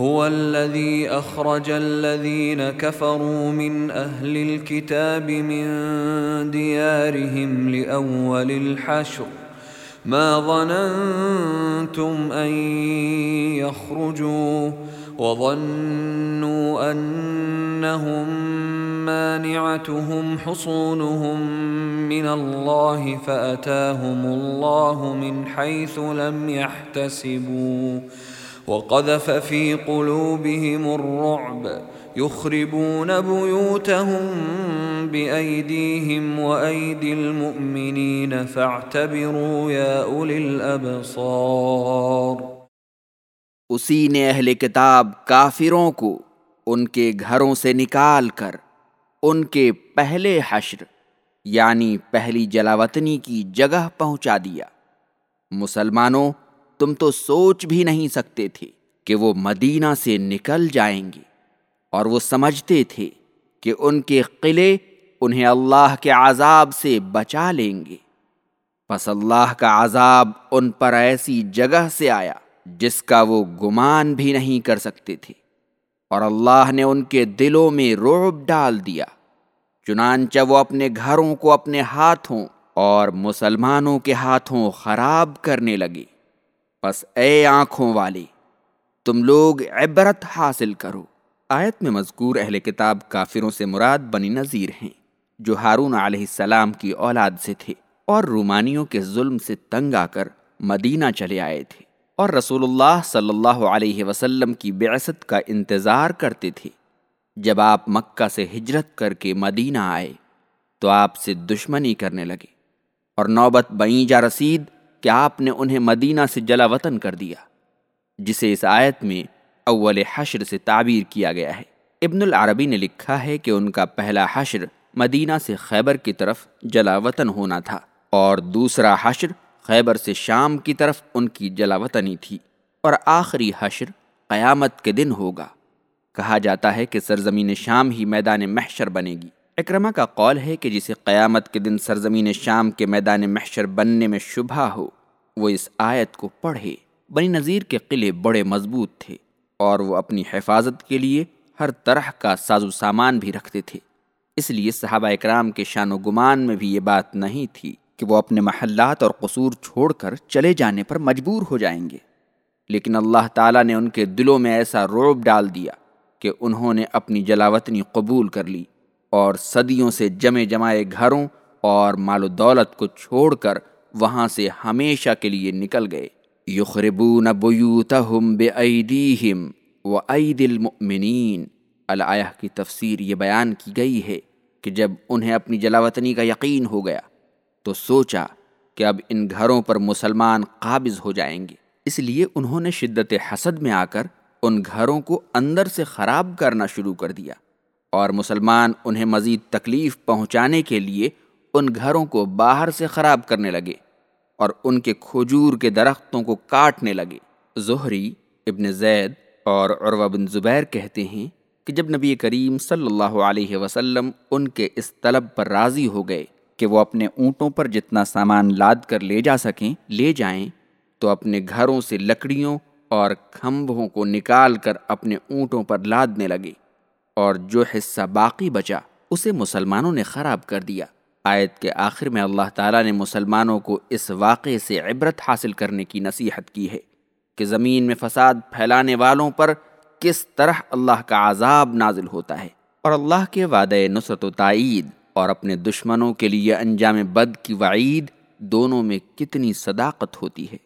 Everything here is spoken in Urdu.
هو الذي أخرج الذين كفروا من أهل الكتاب من ديارهم لأول الحشر. ما ظننتم أن يخرجوا وظنوا أنهم مانعتهم حصونهم من الله فأتاهم الله من حيث لم يحتسبوا. وقذف في قلوبهم الرعب، يخربون بيوتهم بأيديهم وأيدي المؤمنين، فاعتبروا يا أولي الأبصار. اسی نے اہل کتاب کافروں کو ان کے گھروں سے نکال کر ان کے پہلے حشر یعنی پہلی جلاوطنی کی جگہ پہنچا دیا۔ مسلمانوں تم تو سوچ بھی نہیں سکتے تھے کہ وہ مدینہ سے نکل جائیں گے، اور وہ سمجھتے تھے کہ ان کے قلعے انہیں اللہ کے عذاب سے بچا لیں گے۔ پس اللہ کا عذاب ان پر ایسی جگہ سے آیا جس کا وہ گمان بھی نہیں کر سکتے تھے، اور اللہ نے ان کے دلوں میں روب ڈال دیا۔ چنانچہ وہ اپنے گھروں کو اپنے ہاتھوں اور مسلمانوں کے ہاتھوں خراب کرنے لگے۔ بس اے آنکھوں والے تم لوگ عبرت حاصل کرو۔ آیت میں مذکور اہل کتاب کافروں سے مراد بنی نذیر ہیں، جو ہارون علیہ السلام کی اولاد سے تھے اور رومانیوں کے ظلم سے تنگ آ کر مدینہ چلے آئے تھے اور رسول اللہ صلی اللہ علیہ وسلم کی بعثت کا انتظار کرتے تھے۔ جب آپ مکہ سے ہجرت کر کے مدینہ آئے تو آپ سے دشمنی کرنے لگے اور نوبت بئیں جا رسید کہ آپ نے انہیں مدینہ سے جلا وطن کر دیا، جسے اس آیت میں اول حشر سے تعبیر کیا گیا ہے۔ ابن العربی نے لکھا ہے کہ ان کا پہلا حشر مدینہ سے خیبر کی طرف جلا وطن ہونا تھا، اور دوسرا حشر خیبر سے شام کی طرف ان کی جلاوطنی تھی۔ اور آخری حشر قیامت کے دن ہوگا۔ کہا جاتا ہے کہ سرزمین شام ہی میدان محشر بنے گی۔ اکرما کا قول ہے کہ جسے قیامت کے دن سرزمین شام کے میدان محشر بننے میں شبہ ہو، وہ اس آیت کو پڑھے۔ بنی نذیر کے قلعے بڑے مضبوط تھے اور وہ اپنی حفاظت کے لیے ہر طرح کا ساز و سامان بھی رکھتے تھے۔ اس لیے صحابہ اکرام کے شان و گمان میں بھی یہ بات نہیں تھی کہ وہ اپنے محلات اور قصور چھوڑ کر چلے جانے پر مجبور ہو جائیں گے۔ لیکن اللہ تعالیٰ نے ان کے دلوں میں ایسا روب ڈال دیا کہ انہوں نے اپنی جلاوطنی قبول کر لی۔ اور صدیوں سے جمے جمائے گھروں اور مال و دولت کو چھوڑ کر وہاں سے ہمیشہ کے لیے نکل گئے۔ یخربون بیوتہم بے ایدیہم و عید المؤمنین۔ الایہ کی تفسیر یہ بیان کی گئی ہے کہ جب انہیں اپنی جلاوطنی کا یقین ہو گیا تو سوچا کہ اب ان گھروں پر مسلمان قابض ہو جائیں گے۔ اس لیے انہوں نے شدت حسد میں آ کر ان گھروں کو اندر سے خراب کرنا شروع کر دیا۔ اور مسلمان انہیں مزید تکلیف پہنچانے کے لیے ان گھروں کو باہر سے خراب کرنے لگے اور ان کے کھجور کے درختوں کو کاٹنے لگے۔ زہری ابن زید اور عروہ بن زبیر کہتے ہیں کہ جب نبی کریم صلی اللہ علیہ وسلم ان کے اس طلب پر راضی ہو گئے کہ وہ اپنے اونٹوں پر جتنا سامان لاد کر لے جا سکیں، لے جائیں، تو اپنے گھروں سے لکڑیوں اور کھمبوں کو نکال کر اپنے اونٹوں پر لادنے لگے۔ اور جو حصہ باقی بچا، اسے مسلمانوں نے خراب کر دیا۔ آیت کے آخر میں اللہ تعالیٰ نے مسلمانوں کو اس واقعے سے عبرت حاصل کرنے کی نصیحت کی ہے کہ زمین میں فساد پھیلانے والوں پر کس طرح اللہ کا عذاب نازل ہوتا ہے۔ اور اللہ کے وعدے نصرت و تائید اور اپنے دشمنوں کے لیے انجام بد کی وعید دونوں میں کتنی صداقت ہوتی ہے۔